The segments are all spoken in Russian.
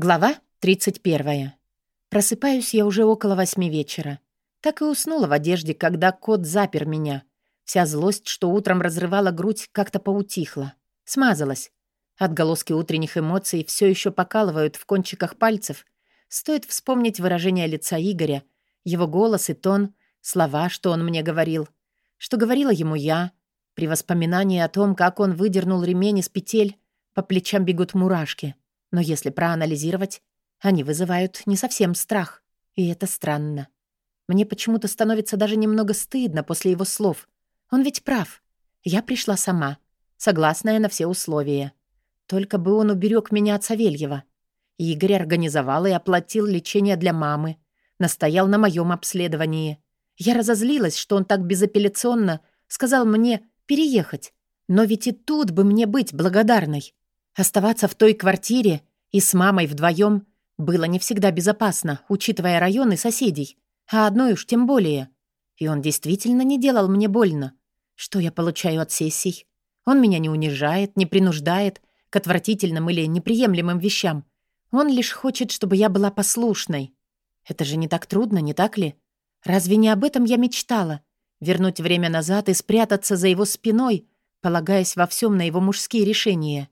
Глава 31. Просыпаюсь я уже около восьми вечера. Так и уснула в одежде, когда кот запер меня. Вся злость, что утром разрывала грудь, как-то поутихла. Смазалась. Отголоски утренних эмоций все еще покалывают в кончиках пальцев. Стоит вспомнить выражение лица Игоря, его голос и тон, слова, что он мне говорил. Что говорила ему я. При воспоминании о том, как он выдернул ремень из петель, по плечам бегут мурашки — но если проанализировать, они вызывают не совсем страх. И это странно. Мне почему-то становится даже немного стыдно после его слов. Он ведь прав. Я пришла сама, согласная на все условия. Только бы он уберег меня от Савельева. Игорь организовал и оплатил лечение для мамы. Настоял на моем обследовании. Я разозлилась, что он так безапелляционно сказал мне переехать. Но ведь и тут бы мне быть благодарной. Оставаться в той квартире и с мамой вдвоем было не всегда безопасно, учитывая район и соседей, а одной уж тем более. И он действительно не делал мне больно. Что я получаю от сессий? Он меня не унижает, не принуждает к отвратительным или неприемлемым вещам. Он лишь хочет, чтобы я была послушной. Это же не так трудно, не так ли? Разве не об этом я мечтала? Вернуть время назад и спрятаться за его спиной, полагаясь во всем на его мужские решения.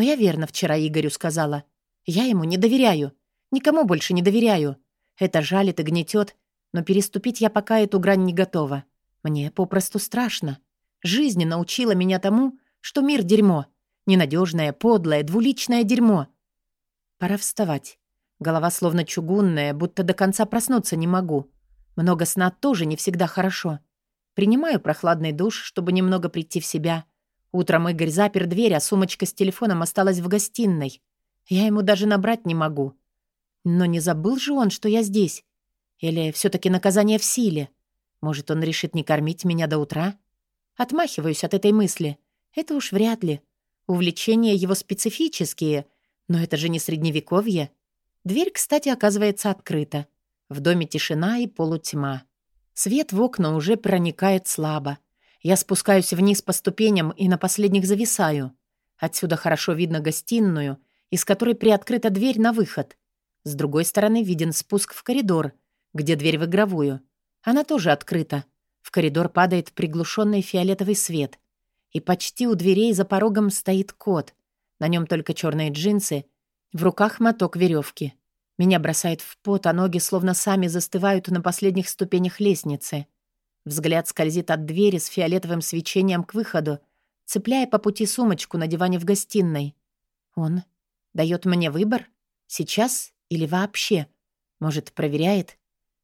Но я верно вчера Игорю сказала. Я ему не доверяю. Никому больше не доверяю. Это жалит и гнетет, но переступить я пока эту грань не готова. Мне попросту страшно. Жизнь научила меня тому, что мир — дерьмо. Ненадежное, подлое, двуличное дерьмо. Пора вставать. Голова словно чугунная, будто до конца проснуться не могу. Много сна тоже не всегда хорошо. Принимаю прохладный душ, чтобы немного прийти в себя. Утром Игорь запер дверь, а сумочка с телефоном осталась в гостиной. Я ему даже набрать не могу. Но не забыл же он, что я здесь? Или все таки наказание в силе? Может, он решит не кормить меня до утра? Отмахиваюсь от этой мысли. Это уж вряд ли. Увлечения его специфические, но это же не средневековье. Дверь, кстати, оказывается открыта. В доме тишина и полутьма. Свет в окна уже проникает слабо. Я спускаюсь вниз по ступеням и на последних зависаю. Отсюда хорошо видно гостиную, из которой приоткрыта дверь на выход. С другой стороны виден спуск в коридор, где дверь в игровую. Она тоже открыта. В коридор падает приглушенный фиолетовый свет. И почти у дверей за порогом стоит кот. На нем только черные джинсы, в руках моток веревки. Меня бросает в пот, а ноги словно сами застывают на последних ступенях лестницы. Взгляд скользит от двери с фиолетовым свечением к выходу, цепляя по пути сумочку на диване в гостиной. Он дает мне выбор? Сейчас или вообще? Может, проверяет?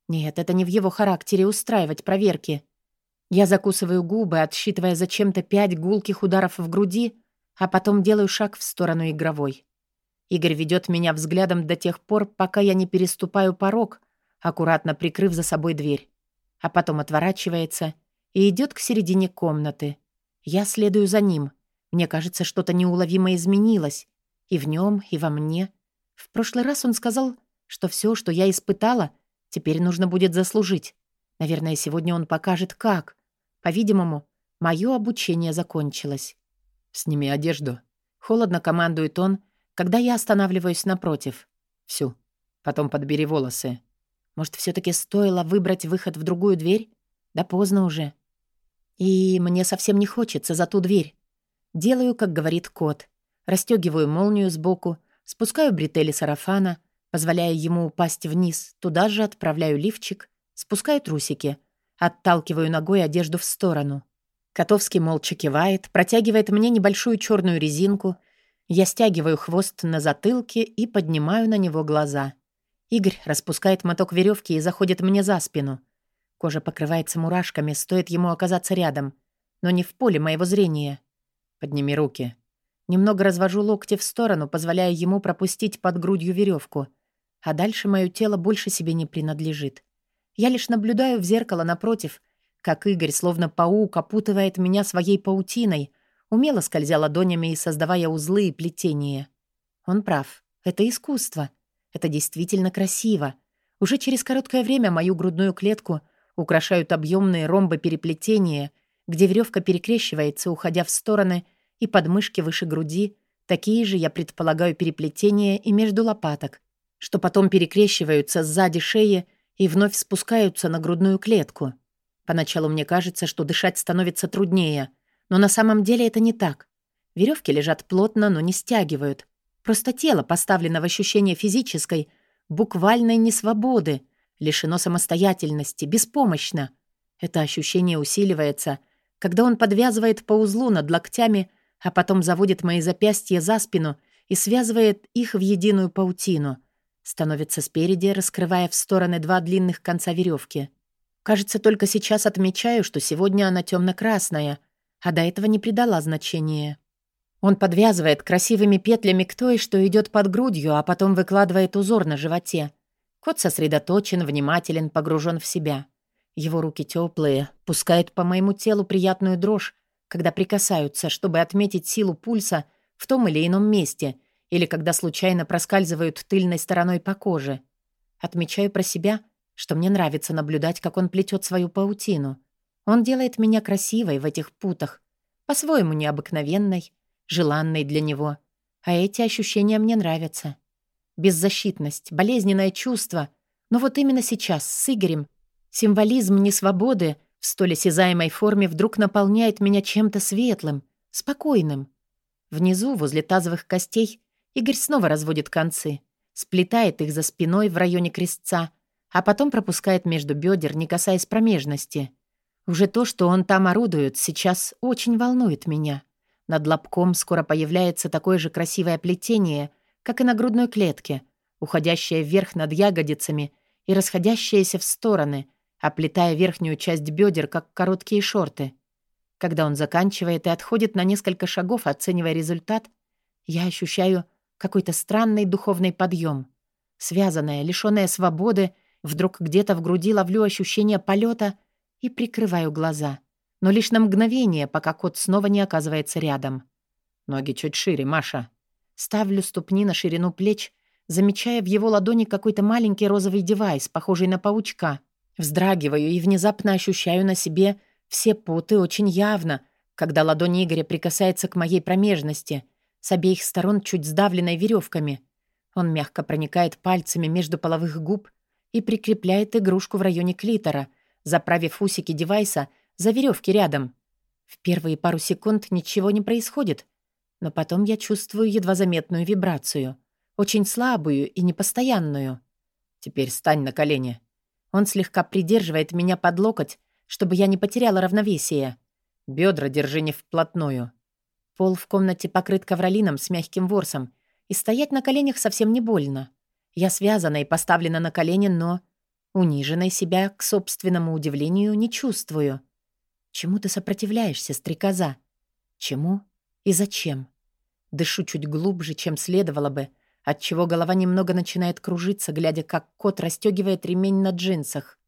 Нет, это не в его характере устраивать проверки. Я закусываю губы, отсчитывая зачем-то пять гулких ударов в груди, а потом делаю шаг в сторону игровой. Игорь ведет меня взглядом до тех пор, пока я не переступаю порог, аккуратно прикрыв за собой дверь а потом отворачивается и идет к середине комнаты. Я следую за ним. Мне кажется, что-то неуловимо изменилось. И в нем, и во мне. В прошлый раз он сказал, что все, что я испытала, теперь нужно будет заслужить. Наверное, сегодня он покажет, как. По-видимому, мое обучение закончилось. «Сними одежду». Холодно командует он, когда я останавливаюсь напротив. «Всю. Потом подбери волосы. Может, все таки стоило выбрать выход в другую дверь? Да поздно уже. И мне совсем не хочется за ту дверь. Делаю, как говорит кот. Растёгиваю молнию сбоку, спускаю бретели сарафана, позволяя ему упасть вниз, туда же отправляю лифчик, спускаю трусики, отталкиваю ногой одежду в сторону. Котовский молча кивает, протягивает мне небольшую черную резинку. Я стягиваю хвост на затылке и поднимаю на него глаза — Игорь распускает моток веревки и заходит мне за спину. Кожа покрывается мурашками, стоит ему оказаться рядом, но не в поле моего зрения. Подними руки. Немного развожу локти в сторону, позволяя ему пропустить под грудью веревку. А дальше мое тело больше себе не принадлежит. Я лишь наблюдаю в зеркало напротив, как Игорь, словно паук, опутывает меня своей паутиной, умело скользя ладонями и создавая узлы и плетения. Он прав. Это искусство. Это действительно красиво. Уже через короткое время мою грудную клетку украшают объемные ромбы переплетения, где веревка перекрещивается, уходя в стороны, и подмышки выше груди Такие же я предполагаю переплетения и между лопаток, что потом перекрещиваются сзади шеи и вновь спускаются на грудную клетку. Поначалу мне кажется, что дышать становится труднее, но на самом деле это не так. Веревки лежат плотно, но не стягивают. Просто тело поставлено в ощущение физической, буквальной несвободы, лишено самостоятельности, беспомощно. Это ощущение усиливается, когда он подвязывает по узлу над локтями, а потом заводит мои запястья за спину и связывает их в единую паутину. Становится спереди, раскрывая в стороны два длинных конца веревки. Кажется, только сейчас отмечаю, что сегодня она темно-красная, а до этого не придала значения. Он подвязывает красивыми петлями к той, что идет под грудью, а потом выкладывает узор на животе. Кот сосредоточен, внимателен, погружен в себя. Его руки теплые, пускают по моему телу приятную дрожь, когда прикасаются, чтобы отметить силу пульса в том или ином месте, или когда случайно проскальзывают тыльной стороной по коже. Отмечаю про себя, что мне нравится наблюдать, как он плетет свою паутину. Он делает меня красивой в этих путах, по-своему необыкновенной, желанной для него. А эти ощущения мне нравятся. Беззащитность, болезненное чувство. Но вот именно сейчас, с Игорем, символизм несвободы в столь осязаемой форме вдруг наполняет меня чем-то светлым, спокойным. Внизу, возле тазовых костей, Игорь снова разводит концы, сплетает их за спиной в районе крестца, а потом пропускает между бедер, не касаясь промежности. Уже то, что он там орудует, сейчас очень волнует меня. Над лобком скоро появляется такое же красивое плетение, как и на грудной клетке, уходящее вверх над ягодицами и расходящееся в стороны, оплетая верхнюю часть бедер, как короткие шорты. Когда он заканчивает и отходит на несколько шагов, оценивая результат, я ощущаю какой-то странный духовный подъем. Связанная, лишённая свободы, вдруг где-то в груди ловлю ощущение полета и прикрываю глаза — но лишь на мгновение, пока кот снова не оказывается рядом. Ноги чуть шире, Маша. Ставлю ступни на ширину плеч, замечая в его ладони какой-то маленький розовый девайс, похожий на паучка. Вздрагиваю и внезапно ощущаю на себе все поты очень явно, когда ладонь Игоря прикасается к моей промежности, с обеих сторон чуть сдавленной веревками. Он мягко проникает пальцами между половых губ и прикрепляет игрушку в районе клитора, заправив усики девайса за веревки рядом. В первые пару секунд ничего не происходит, но потом я чувствую едва заметную вибрацию, очень слабую и непостоянную. Теперь стань на колени. Он слегка придерживает меня под локоть, чтобы я не потеряла равновесие. Бедра держи не вплотную. Пол в комнате покрыт ковролином с мягким ворсом, и стоять на коленях совсем не больно. Я связана и поставлена на колени, но униженной себя, к собственному удивлению, не чувствую. Чему ты сопротивляешься, стрекоза? Чему и зачем? Дышу чуть глубже, чем следовало бы, отчего голова немного начинает кружиться, глядя, как кот расстегивает ремень на джинсах.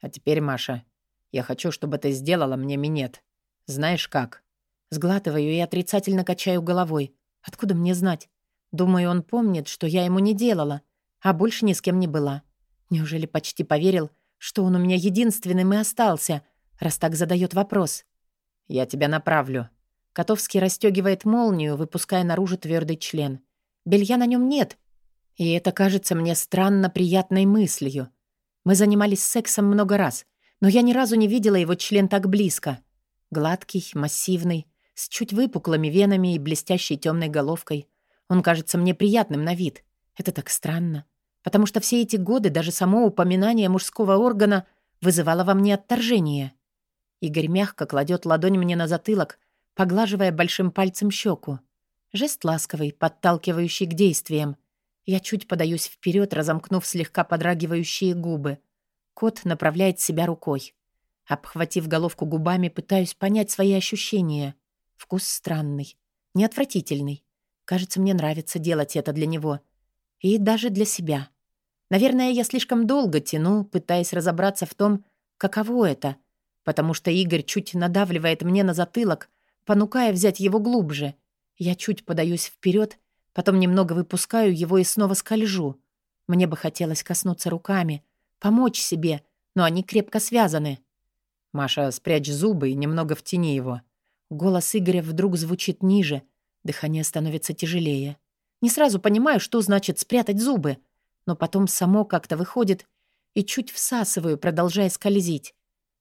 А теперь, Маша, я хочу, чтобы ты сделала мне минет. Знаешь как? Сглатываю и отрицательно качаю головой. Откуда мне знать? Думаю, он помнит, что я ему не делала, а больше ни с кем не была. Неужели почти поверил, что он у меня единственным и остался — раз так задает вопрос. «Я тебя направлю». Котовский расстегивает молнию, выпуская наружу твердый член. Белья на нем нет, и это кажется мне странно приятной мыслью. Мы занимались сексом много раз, но я ни разу не видела его член так близко. Гладкий, массивный, с чуть выпуклыми венами и блестящей темной головкой. Он кажется мне приятным на вид. Это так странно, потому что все эти годы даже само упоминание мужского органа вызывало во мне отторжение. Игорь мягко кладет ладонь мне на затылок, поглаживая большим пальцем щеку. Жест ласковый, подталкивающий к действиям. Я чуть подаюсь вперед, разомкнув слегка подрагивающие губы. Кот направляет себя рукой. Обхватив головку губами, пытаюсь понять свои ощущения. Вкус странный, неотвратительный. Кажется, мне нравится делать это для него. И даже для себя. Наверное, я слишком долго тяну, пытаясь разобраться в том, каково это — потому что Игорь чуть надавливает мне на затылок, понукая взять его глубже. Я чуть подаюсь вперед, потом немного выпускаю его и снова скольжу. Мне бы хотелось коснуться руками, помочь себе, но они крепко связаны. «Маша, спрячь зубы и немного втяни его». Голос Игоря вдруг звучит ниже, Дыхание становится тяжелее. Не сразу понимаю, что значит спрятать зубы, но потом само как-то выходит и чуть всасываю, продолжая скользить.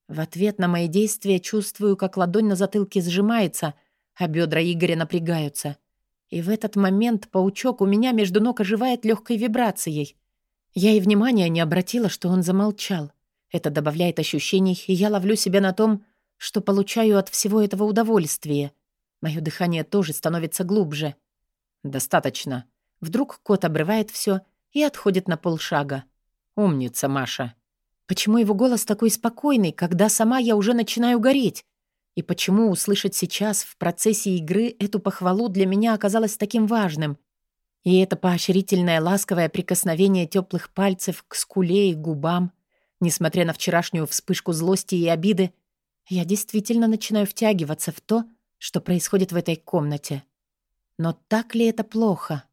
В ответ на мои действия чувствую, как ладонь на затылке сжимается, а бедра Игоря напрягаются. И в этот момент паучок у меня между ног оживает легкой вибрацией. Я и внимания не обратила, что он замолчал. Это добавляет ощущений, и я ловлю себя на том, что получаю от всего этого удовольствие. Мое дыхание тоже становится глубже. «Достаточно». Вдруг кот обрывает все и отходит на полшага. «Умница, Маша». Почему его голос такой спокойный, когда сама я уже начинаю гореть? И почему услышать сейчас в процессе игры эту похвалу для меня оказалось таким важным? И это поощрительное ласковое прикосновение теплых пальцев к скуле и губам, несмотря на вчерашнюю вспышку злости и обиды, я действительно начинаю втягиваться в то, что происходит в этой комнате. Но так ли это плохо?